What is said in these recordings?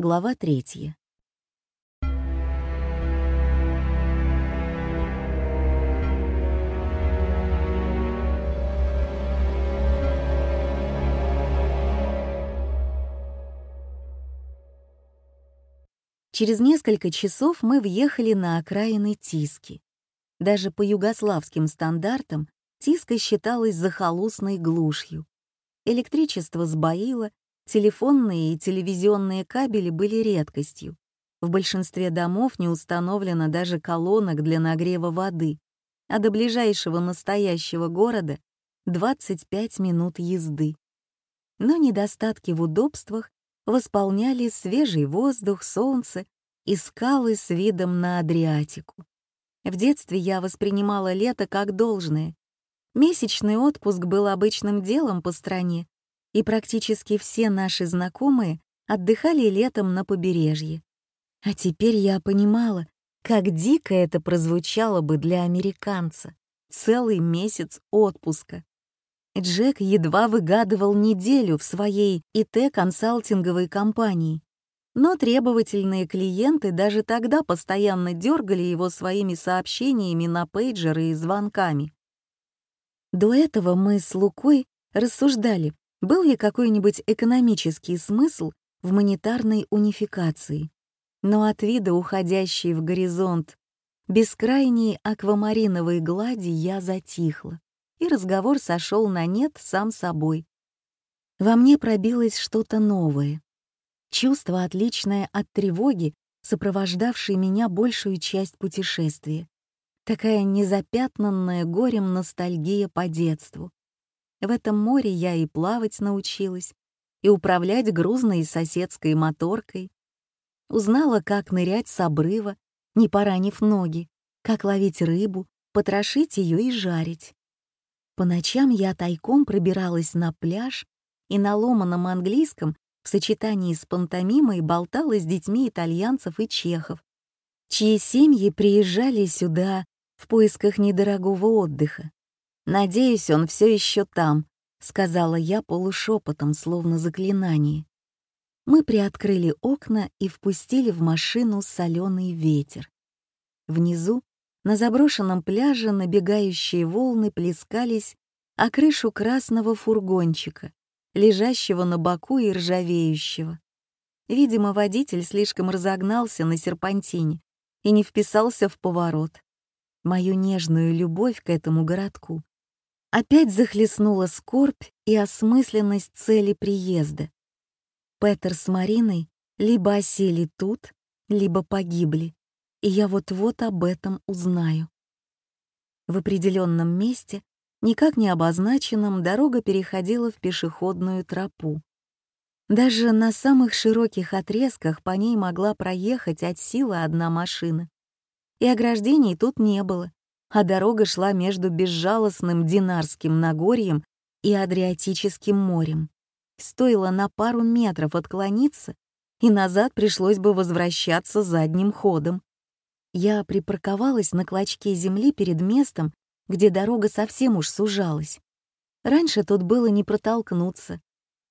Глава третья. Через несколько часов мы въехали на окраины Тиски. Даже по югославским стандартам Тиска считалась захолустной глушью. Электричество сбоило, телефонные и телевизионные кабели были редкостью. В большинстве домов не установлено даже колонок для нагрева воды, а до ближайшего настоящего города 25 минут езды. Но недостатки в удобствах восполняли свежий воздух, солнце и скалы с видом на Адриатику. В детстве я воспринимала лето как должное. Месячный отпуск был обычным делом по стране, и практически все наши знакомые отдыхали летом на побережье. А теперь я понимала, как дико это прозвучало бы для американца. Целый месяц отпуска. Джек едва выгадывал неделю в своей ИТ-консалтинговой компании. Но требовательные клиенты даже тогда постоянно дергали его своими сообщениями на пейджеры и звонками. До этого мы с Лукой рассуждали, был ли какой-нибудь экономический смысл в монетарной унификации. Но от вида уходящей в горизонт бескрайней аквамариновой глади я затихла и разговор сошел на нет сам собой. Во мне пробилось что-то новое. Чувство, отличное от тревоги, сопровождавшей меня большую часть путешествия. Такая незапятнанная горем ностальгия по детству. В этом море я и плавать научилась, и управлять грузной соседской моторкой. Узнала, как нырять с обрыва, не поранив ноги, как ловить рыбу, потрошить ее и жарить. По ночам я тайком пробиралась на пляж и на ломаном английском в сочетании с пантомимой болтала с детьми итальянцев и чехов, чьи семьи приезжали сюда в поисках недорогого отдыха. «Надеюсь, он все еще там», — сказала я полушепотом, словно заклинание. Мы приоткрыли окна и впустили в машину соленый ветер. Внизу на заброшенном пляже набегающие волны плескались о крышу красного фургончика, лежащего на боку и ржавеющего. Видимо, водитель слишком разогнался на серпантине и не вписался в поворот. Мою нежную любовь к этому городку опять захлестнула скорбь и осмысленность цели приезда. Петер с Мариной либо осели тут, либо погибли и я вот-вот об этом узнаю. В определенном месте, никак не обозначенном, дорога переходила в пешеходную тропу. Даже на самых широких отрезках по ней могла проехать от силы одна машина. И ограждений тут не было, а дорога шла между безжалостным Динарским Нагорьем и Адриатическим морем. Стоило на пару метров отклониться, и назад пришлось бы возвращаться задним ходом. Я припарковалась на клочке земли перед местом, где дорога совсем уж сужалась. Раньше тут было не протолкнуться.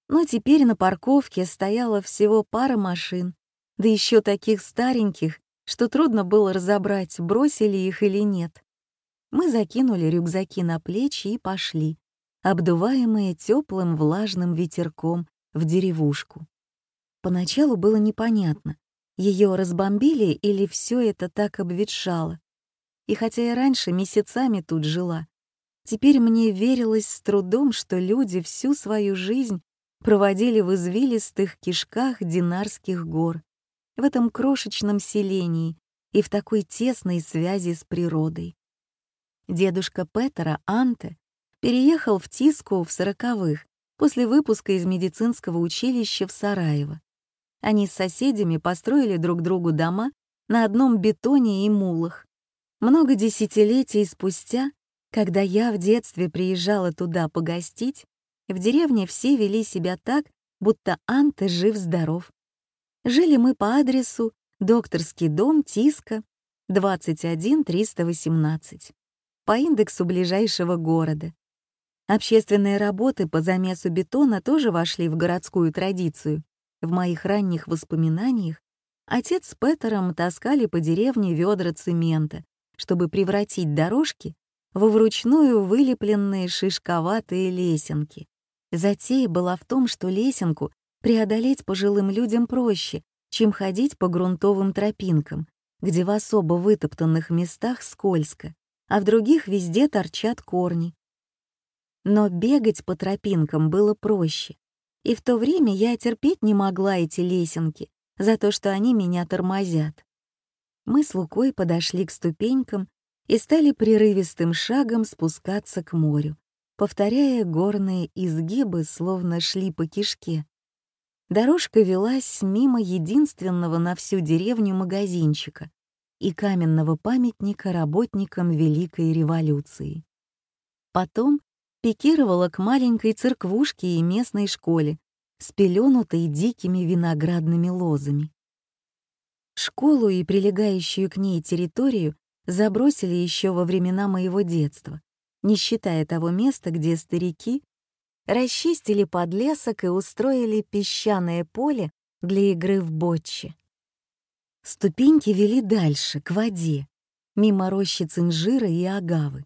Но теперь на парковке стояло всего пара машин, да еще таких стареньких, что трудно было разобрать, бросили их или нет. Мы закинули рюкзаки на плечи и пошли, обдуваемые теплым влажным ветерком в деревушку. Поначалу было непонятно, ее разбомбили или все это так обветшало? И хотя я раньше месяцами тут жила, теперь мне верилось с трудом, что люди всю свою жизнь проводили в извилистых кишках Динарских гор, в этом крошечном селении и в такой тесной связи с природой. Дедушка Петера, Анте, переехал в Тиску в сороковых после выпуска из медицинского училища в Сараево. Они с соседями построили друг другу дома на одном бетоне и мулах. Много десятилетий спустя, когда я в детстве приезжала туда погостить, в деревне все вели себя так, будто Анте жив-здоров. Жили мы по адресу Докторский дом Тиска, 21318, по индексу ближайшего города. Общественные работы по замесу бетона тоже вошли в городскую традицию, В моих ранних воспоминаниях отец с Петером таскали по деревне ведра цемента, чтобы превратить дорожки во вручную вылепленные шишковатые лесенки. Затея была в том, что лесенку преодолеть пожилым людям проще, чем ходить по грунтовым тропинкам, где в особо вытоптанных местах скользко, а в других везде торчат корни. Но бегать по тропинкам было проще, и в то время я терпеть не могла эти лесенки за то, что они меня тормозят. Мы с Лукой подошли к ступенькам и стали прерывистым шагом спускаться к морю, повторяя горные изгибы, словно шли по кишке. Дорожка велась мимо единственного на всю деревню магазинчика и каменного памятника работникам Великой революции. Потом пикировала к маленькой церквушке и местной школе, спеленутой дикими виноградными лозами. Школу и прилегающую к ней территорию забросили еще во времена моего детства, не считая того места, где старики расчистили подлесок и устроили песчаное поле для игры в боче. Ступеньки вели дальше, к воде, мимо рощиц инжира и агавы.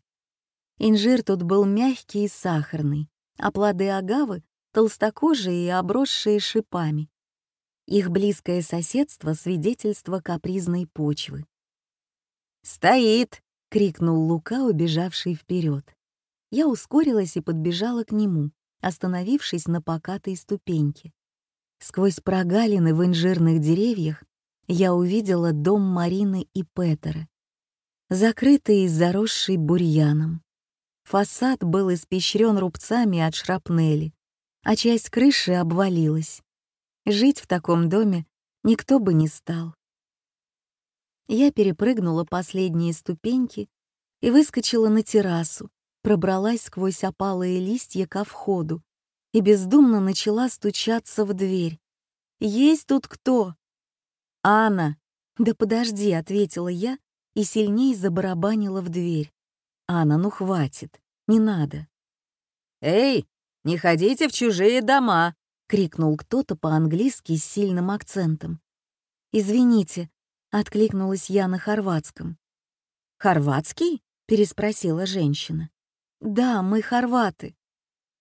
Инжир тут был мягкий и сахарный, а плоды агавы — толстокожие и обросшие шипами. Их близкое соседство — свидетельство капризной почвы. «Стоит!» — крикнул Лука, убежавший вперед. Я ускорилась и подбежала к нему остановившись на покатой ступеньке. Сквозь прогалины в инжирных деревьях я увидела дом Марины и Петера, закрытый и заросший бурьяном. Фасад был испещрен рубцами от шрапнели, а часть крыши обвалилась. Жить в таком доме никто бы не стал. Я перепрыгнула последние ступеньки и выскочила на террасу, пробралась сквозь опалые листья ко входу и бездумно начала стучаться в дверь. «Есть тут кто?» «Анна!» «Да подожди», — ответила я и сильнее забарабанила в дверь. «Анна, ну хватит, не надо». «Эй, не ходите в чужие дома!» — крикнул кто-то по-английски с сильным акцентом. «Извините», — откликнулась я на хорватском. «Хорватский?» — переспросила женщина. «Да, мы хорваты».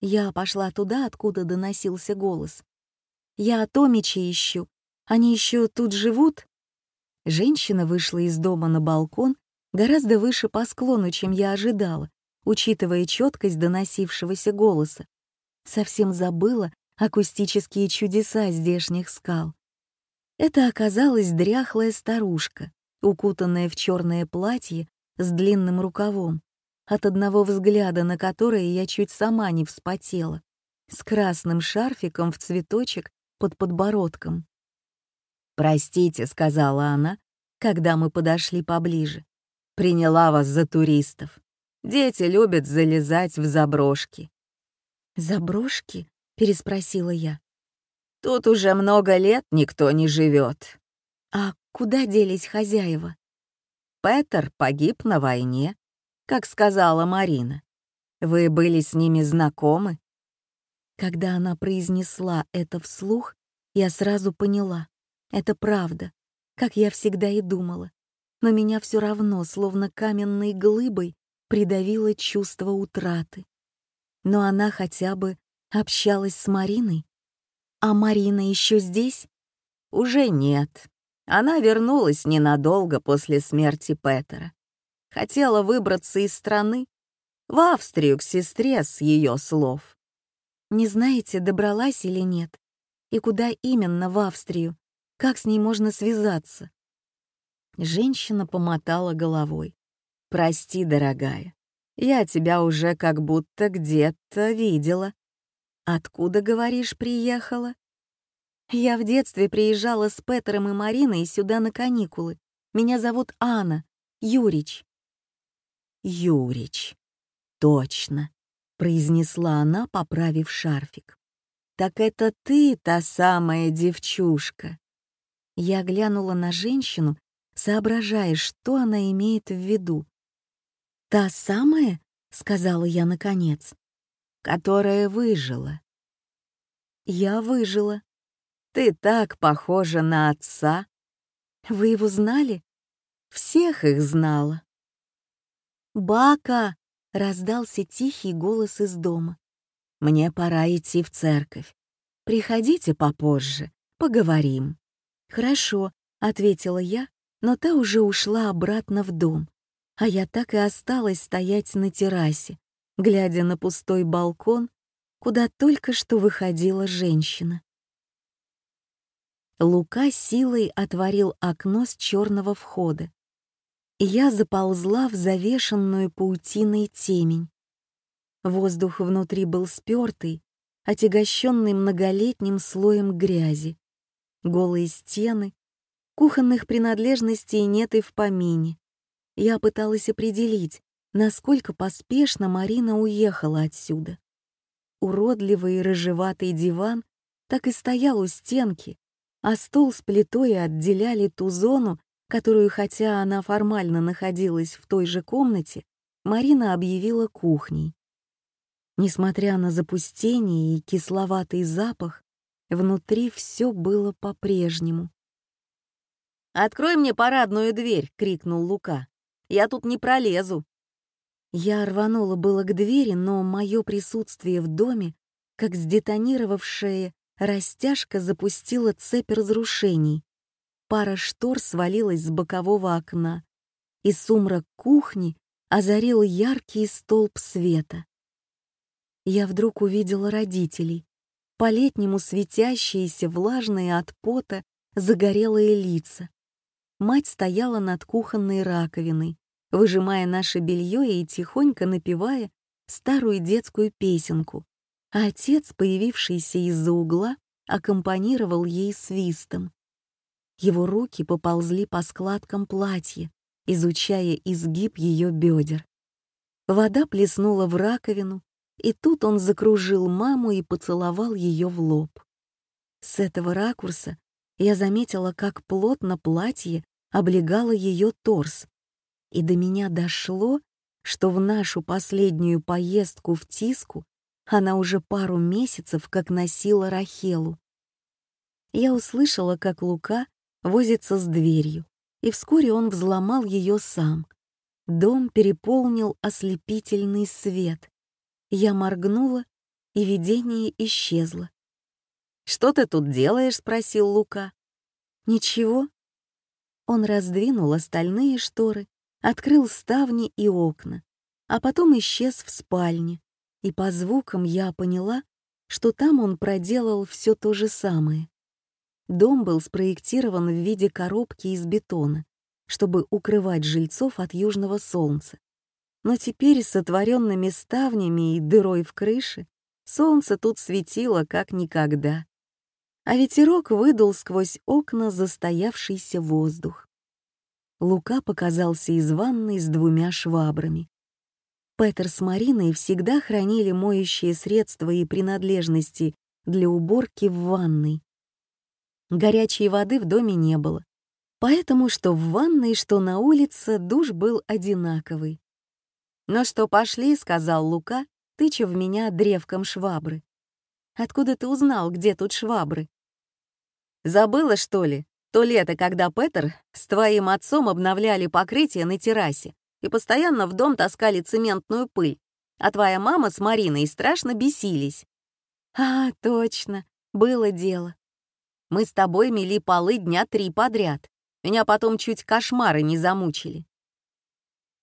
Я пошла туда, откуда доносился голос. «Я Томича ищу. Они еще тут живут?» Женщина вышла из дома на балкон гораздо выше по склону, чем я ожидала, учитывая четкость доносившегося голоса. Совсем забыла акустические чудеса здешних скал. Это оказалась дряхлая старушка, укутанная в черное платье с длинным рукавом от одного взгляда на которое я чуть сама не вспотела, с красным шарфиком в цветочек под подбородком. «Простите», — сказала она, когда мы подошли поближе. «Приняла вас за туристов. Дети любят залезать в заброшки». «Заброшки?» — переспросила я. «Тут уже много лет никто не живет. «А куда делись хозяева?» Петер погиб на войне, как сказала Марина. Вы были с ними знакомы? Когда она произнесла это вслух, я сразу поняла. Это правда, как я всегда и думала. Но меня все равно, словно каменной глыбой, придавило чувство утраты. Но она хотя бы общалась с Мариной. А Марина еще здесь? Уже нет. Она вернулась ненадолго после смерти Петера хотела выбраться из страны, в Австрию к сестре с ее слов. Не знаете, добралась или нет? И куда именно в Австрию? Как с ней можно связаться? Женщина помотала головой. «Прости, дорогая, я тебя уже как будто где-то видела. Откуда, говоришь, приехала?» «Я в детстве приезжала с Петером и Мариной сюда на каникулы. Меня зовут Анна, Юрич. Юрич. Точно, произнесла она, поправив шарфик. Так это ты та самая девчушка. Я глянула на женщину, соображая, что она имеет в виду. «Та самая?» — сказала я наконец. «Которая выжила». «Я выжила». Ты так похожа на отца. Вы его знали? Всех их знала. «Бака!» — раздался тихий голос из дома. «Мне пора идти в церковь. Приходите попозже, поговорим». «Хорошо», — ответила я, но та уже ушла обратно в дом, а я так и осталась стоять на террасе, глядя на пустой балкон, куда только что выходила женщина. Лука силой отворил окно с черного входа. Я заползла в завешенную паутиной темень. Воздух внутри был спёртый, отягощенный многолетним слоем грязи. Голые стены, кухонных принадлежностей нет и в помине. Я пыталась определить, насколько поспешно Марина уехала отсюда. Уродливый рыжеватый диван так и стоял у стенки, а стол с плитой отделяли ту зону, которую, хотя она формально находилась в той же комнате, Марина объявила кухней. Несмотря на запустение и кисловатый запах, внутри все было по-прежнему. «Открой мне парадную дверь!» — крикнул Лука. «Я тут не пролезу!» Я рванула было к двери, но мое присутствие в доме, как сдетонировавшая растяжка, запустила цепь разрушений. Пара штор свалилась с бокового окна, и сумрак кухни озарил яркий столб света. Я вдруг увидела родителей, по-летнему светящиеся, влажные от пота, загорелые лица. Мать стояла над кухонной раковиной, выжимая наше белье и тихонько напевая старую детскую песенку, а отец, появившийся из-за угла, аккомпанировал ей свистом. Его руки поползли по складкам платья, изучая изгиб ее бедер. Вода плеснула в раковину, и тут он закружил маму и поцеловал ее в лоб. С этого ракурса я заметила, как плотно платье облегало ее торс, и до меня дошло, что в нашу последнюю поездку в Тиску она уже пару месяцев как носила Рахелу. Я услышала, как Лука возится с дверью, и вскоре он взломал ее сам. Дом переполнил ослепительный свет. Я моргнула, и видение исчезло. «Что ты тут делаешь?» — спросил Лука. «Ничего». Он раздвинул остальные шторы открыл ставни и окна, а потом исчез в спальне, и по звукам я поняла, что там он проделал все то же самое. Дом был спроектирован в виде коробки из бетона, чтобы укрывать жильцов от южного солнца. Но теперь с сотворенными ставнями и дырой в крыше солнце тут светило как никогда. А ветерок выдул сквозь окна застоявшийся воздух. Лука показался из ванной с двумя швабрами. Петер с Мариной всегда хранили моющие средства и принадлежности для уборки в ванной. Горячей воды в доме не было, поэтому что в ванной, что на улице душ был одинаковый. «Ну что, пошли», — сказал Лука, тыча в меня древком швабры. «Откуда ты узнал, где тут швабры?» «Забыла, что ли?» То лето, когда Петер с твоим отцом обновляли покрытие на террасе и постоянно в дом таскали цементную пыль, а твоя мама с Мариной страшно бесились. А, точно, было дело. Мы с тобой мели полы дня три подряд. Меня потом чуть кошмары не замучили.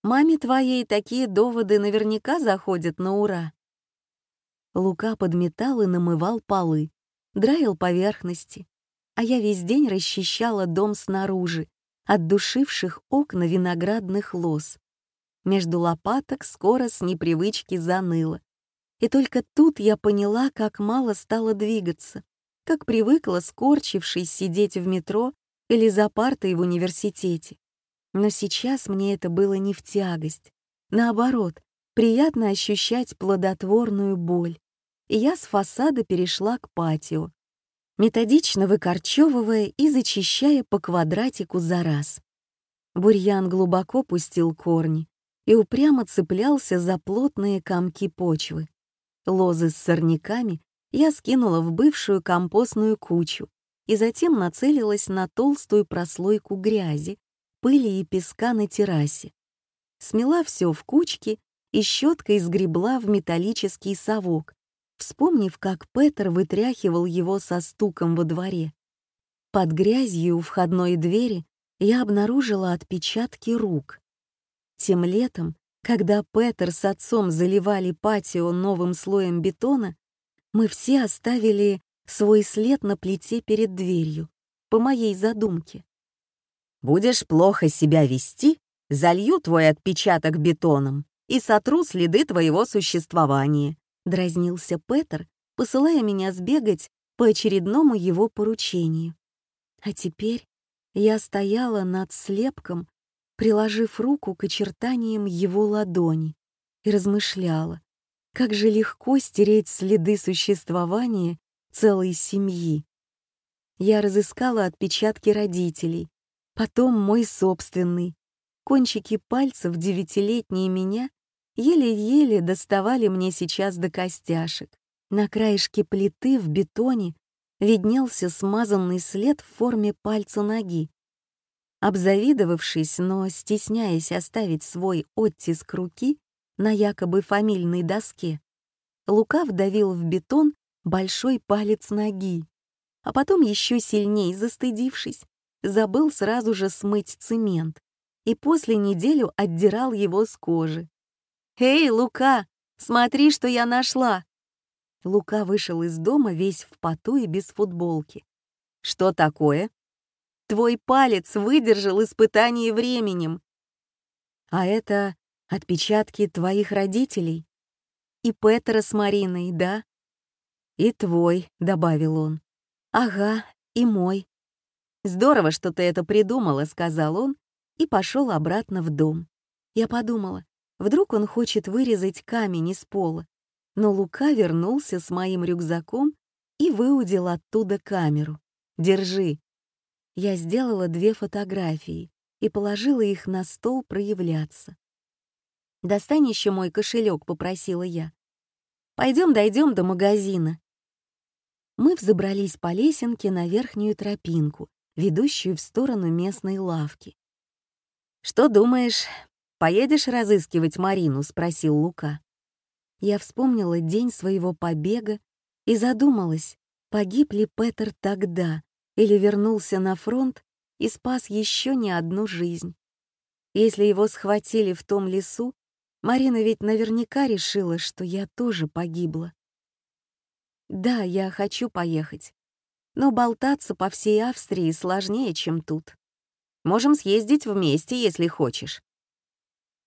Маме твоей такие доводы наверняка заходят на ура. Лука подметал и намывал полы, драил поверхности, а я весь день расчищала дом снаружи, от душивших окна виноградных лоз. Между лопаток скоро с непривычки заныло. И только тут я поняла, как мало стало двигаться, как привыкла, скорчившись, сидеть в метро или за партой в университете. Но сейчас мне это было не в тягость. Наоборот, приятно ощущать плодотворную боль. И я с фасада перешла к патио, методично выкорчевывая и зачищая по квадратику за раз. Бурьян глубоко пустил корни и упрямо цеплялся за плотные комки почвы. Лозы с сорняками я скинула в бывшую компостную кучу и затем нацелилась на толстую прослойку грязи, пыли и песка на террасе. Смела все в кучки и щеткой сгребла в металлический совок, вспомнив, как Петер вытряхивал его со стуком во дворе. Под грязью у входной двери я обнаружила отпечатки рук. Тем летом, когда Петер с отцом заливали патио новым слоем бетона, мы все оставили свой след на плите перед дверью, по моей задумке. «Будешь плохо себя вести, залью твой отпечаток бетоном и сотру следы твоего существования», — дразнился Петер, посылая меня сбегать по очередному его поручению. А теперь я стояла над слепком, приложив руку к очертаниям его ладони, и размышляла, как же легко стереть следы существования целой семьи. Я разыскала отпечатки родителей, потом мой собственный. Кончики пальцев девятилетней меня еле-еле доставали мне сейчас до костяшек. На краешке плиты в бетоне виднелся смазанный след в форме пальца ноги. Обзавидовавшись, но стесняясь оставить свой оттиск руки на якобы фамильной доске, Лука вдавил в бетон большой палец ноги, а потом еще сильнее застыдившись, забыл сразу же смыть цемент и после неделю отдирал его с кожи. «Эй, Лука, смотри, что я нашла!» Лука вышел из дома весь в поту и без футболки. «Что такое?» «Твой палец выдержал испытание временем». «А это отпечатки твоих родителей?» «И Петера с Мариной, да?» «И твой», — добавил он. «Ага, и мой». «Здорово, что ты это придумала», — сказал он и пошел обратно в дом. Я подумала, вдруг он хочет вырезать камень из пола, но Лука вернулся с моим рюкзаком и выудил оттуда камеру. «Держи». Я сделала две фотографии и положила их на стол проявляться. «Достань еще мой кошелек», — попросила я. «Пойдем дойдем до магазина». Мы взобрались по лесенке на верхнюю тропинку, ведущую в сторону местной лавки. «Что думаешь, поедешь разыскивать Марину?» — спросил Лука. Я вспомнила день своего побега и задумалась, погиб ли Петер тогда или вернулся на фронт и спас еще не одну жизнь. Если его схватили в том лесу, Марина ведь наверняка решила, что я тоже погибла. Да, я хочу поехать, но болтаться по всей Австрии сложнее, чем тут. Можем съездить вместе, если хочешь.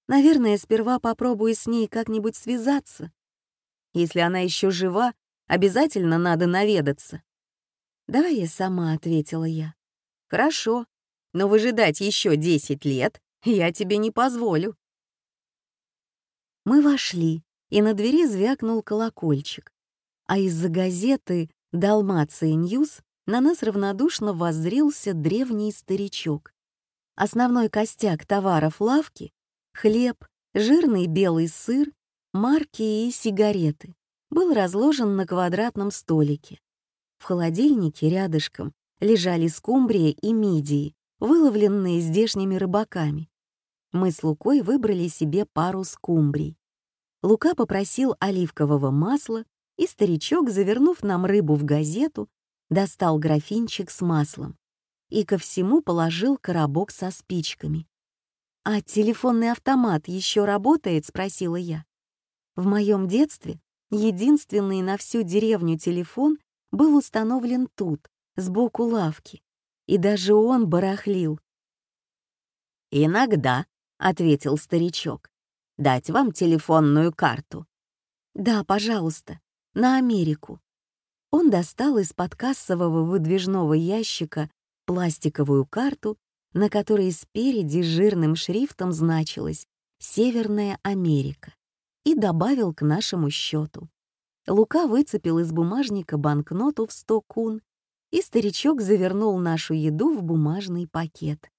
Наверное, сперва попробую с ней как-нибудь связаться. Если она еще жива, обязательно надо наведаться. «Давай я сама», — ответила я. «Хорошо, но выжидать еще десять лет я тебе не позволю». Мы вошли, и на двери звякнул колокольчик, а из-за газеты «Далмация News» на нас равнодушно воззрился древний старичок. Основной костяк товаров лавки Хлеб, жирный белый сыр, марки и сигареты был разложен на квадратном столике. В холодильнике рядышком лежали скумбрия и мидии, выловленные здешними рыбаками. Мы с Лукой выбрали себе пару скумбрий. Лука попросил оливкового масла, и старичок, завернув нам рыбу в газету, достал графинчик с маслом и ко всему положил коробок со спичками. «А телефонный автомат еще работает?» — спросила я. В моем детстве единственный на всю деревню телефон был установлен тут, сбоку лавки, и даже он барахлил. «Иногда», — ответил старичок, — «дать вам телефонную карту». «Да, пожалуйста, на Америку». Он достал из-под кассового выдвижного ящика пластиковую карту на которой спереди жирным шрифтом значилось «Северная Америка» и добавил к нашему счету. Лука выцепил из бумажника банкноту в 100 кун, и старичок завернул нашу еду в бумажный пакет.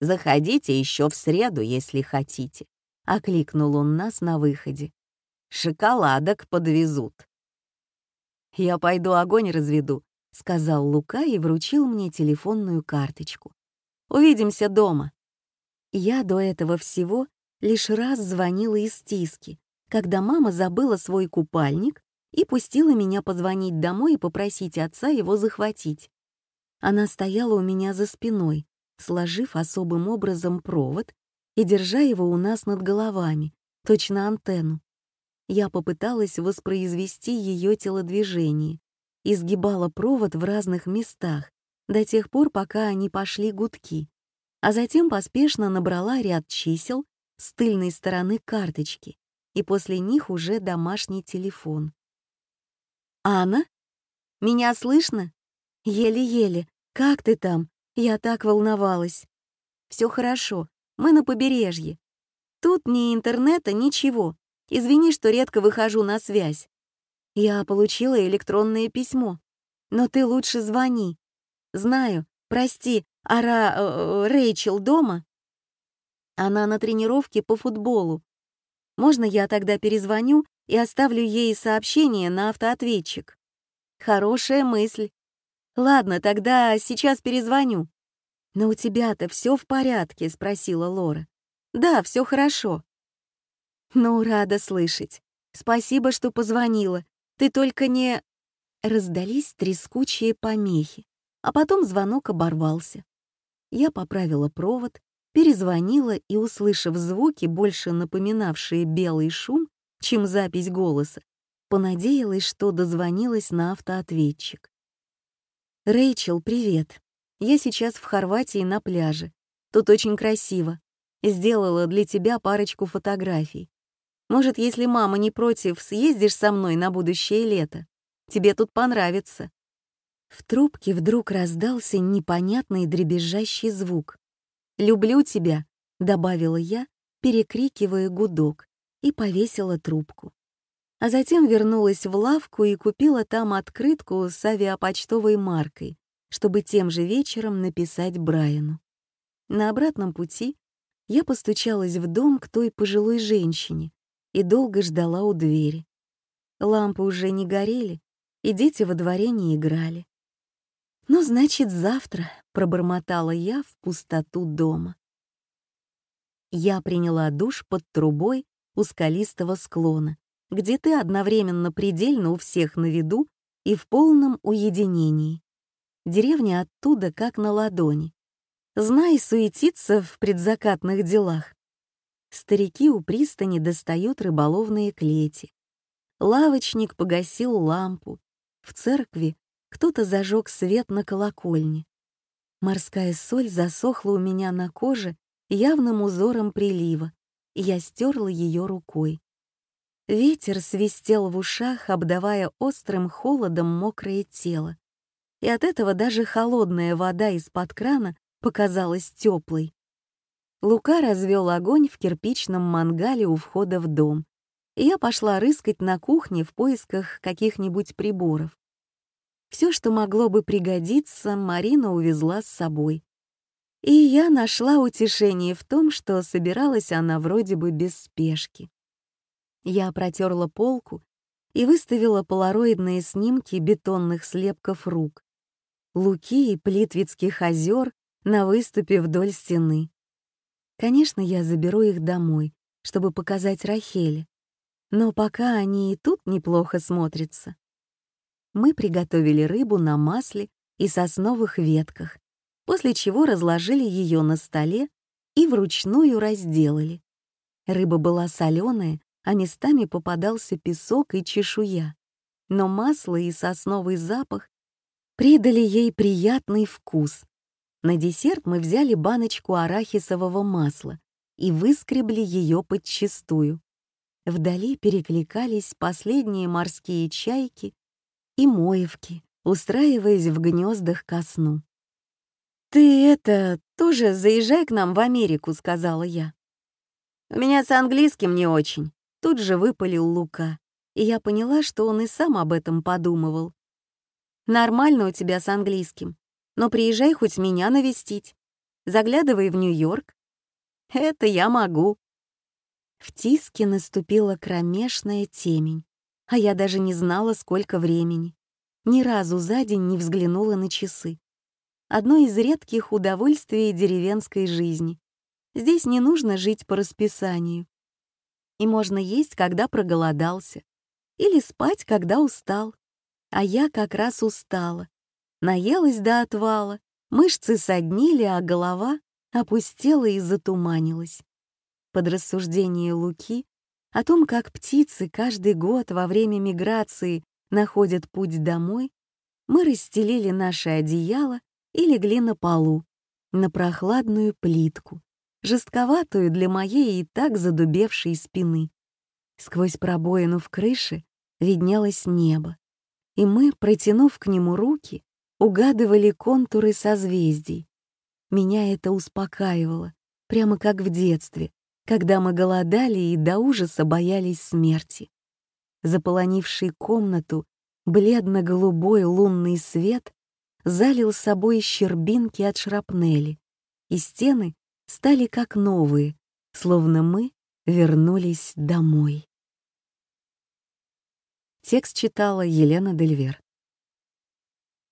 «Заходите еще в среду, если хотите», — окликнул он нас на выходе. «Шоколадок подвезут». «Я пойду огонь разведу, — сказал Лука и вручил мне телефонную карточку. «Увидимся дома». Я до этого всего лишь раз звонила из Тиски, когда мама забыла свой купальник и пустила меня позвонить домой и попросить отца его захватить. Она стояла у меня за спиной, сложив особым образом провод и держа его у нас над головами, точно антенну. Я попыталась воспроизвести ее телодвижение, изгибала провод в разных местах до тех пор, пока они пошли гудки, а затем поспешно набрала ряд чисел с тыльной стороны карточки и после них уже домашний телефон. «Анна? Меня слышно? Еле-еле. Как ты там? Я так волновалась. Все хорошо, мы на побережье. Тут ни интернета, ничего. Извини, что редко выхожу на связь. Я получила электронное письмо. Но ты лучше звони. Знаю, прости, Ара... Э, Рэйчел дома? Она на тренировке по футболу. Можно я тогда перезвоню и оставлю ей сообщение на автоответчик? Хорошая мысль. Ладно, тогда сейчас перезвоню. Но у тебя-то все в порядке, спросила Лора. Да, все хорошо. Ну, рада слышать. Спасибо, что позвонила. Ты только не... Раздались трескучие помехи, а потом звонок оборвался. Я поправила провод, перезвонила и, услышав звуки, больше напоминавшие белый шум, чем запись голоса, понадеялась, что дозвонилась на автоответчик. «Рэйчел, привет. Я сейчас в Хорватии на пляже. Тут очень красиво. Сделала для тебя парочку фотографий. Может, если мама не против, съездишь со мной на будущее лето? Тебе тут понравится». В трубке вдруг раздался непонятный дребезжащий звук. «Люблю тебя», — добавила я, перекрикивая гудок, и повесила трубку. А затем вернулась в лавку и купила там открытку с авиапочтовой маркой, чтобы тем же вечером написать Брайану. На обратном пути я постучалась в дом к той пожилой женщине, и долго ждала у двери. Лампы уже не горели, и дети во дворе не играли. «Ну, значит, завтра», — пробормотала я в пустоту дома. Я приняла душ под трубой у скалистого склона, где ты одновременно предельно у всех на виду и в полном уединении. Деревня оттуда как на ладони. Знай суетиться в предзакатных делах. Старики у пристани достают рыболовные клети. Лавочник погасил лампу. В церкви кто-то зажег свет на колокольне. Морская соль засохла у меня на коже явным узором прилива, и я стерла ее рукой. Ветер свистел в ушах, обдавая острым холодом мокрое тело. И от этого даже холодная вода из-под крана показалась теплой. Лука развел огонь в кирпичном мангале у входа в дом, я пошла рыскать на кухне в поисках каких-нибудь приборов. Все, что могло бы пригодиться, Марина увезла с собой. И я нашла утешение в том, что собиралась она вроде бы без спешки. Я протерла полку и выставила полароидные снимки бетонных слепков рук, луки и плитвицких озер на выступе вдоль стены. Конечно, я заберу их домой, чтобы показать Рахеле. Но пока они и тут неплохо смотрятся. Мы приготовили рыбу на масле и сосновых ветках, после чего разложили ее на столе и вручную разделали. Рыба была соленая, а местами попадался песок и чешуя. Но масло и сосновый запах придали ей приятный вкус, на десерт мы взяли баночку арахисового масла и выскребли ее подчистую. Вдали перекликались последние морские чайки и моевки, устраиваясь в гнездах ко сну. «Ты это, тоже заезжай к нам в Америку», — сказала я. «У меня с английским не очень», — тут же выпалил Лука, и я поняла, что он и сам об этом подумывал. «Нормально у тебя с английским но приезжай хоть меня навестить. Заглядывай в Нью-Йорк. Это я могу. В тиске наступила кромешная темень, а я даже не знала, сколько времени. Ни разу за день не взглянула на часы. Одно из редких удовольствий деревенской жизни. Здесь не нужно жить по расписанию. И можно есть, когда проголодался. Или спать, когда устал. А я как раз устала. Наелась до отвала, мышцы соднили, а голова опустела и затуманилась. Под рассуждение Луки о том, как птицы каждый год во время миграции находят путь домой, мы расстелили наше одеяло и легли на полу, на прохладную плитку, жестковатую для моей и так задубевшей спины. Сквозь пробоину в крыше виднелось небо, и мы, протянув к нему руки, угадывали контуры созвездий. Меня это успокаивало, прямо как в детстве, когда мы голодали и до ужаса боялись смерти. Заполонивший комнату бледно-голубой лунный свет залил собой щербинки от шрапнели, и стены стали как новые, словно мы вернулись домой. Текст читала Елена Дельвер.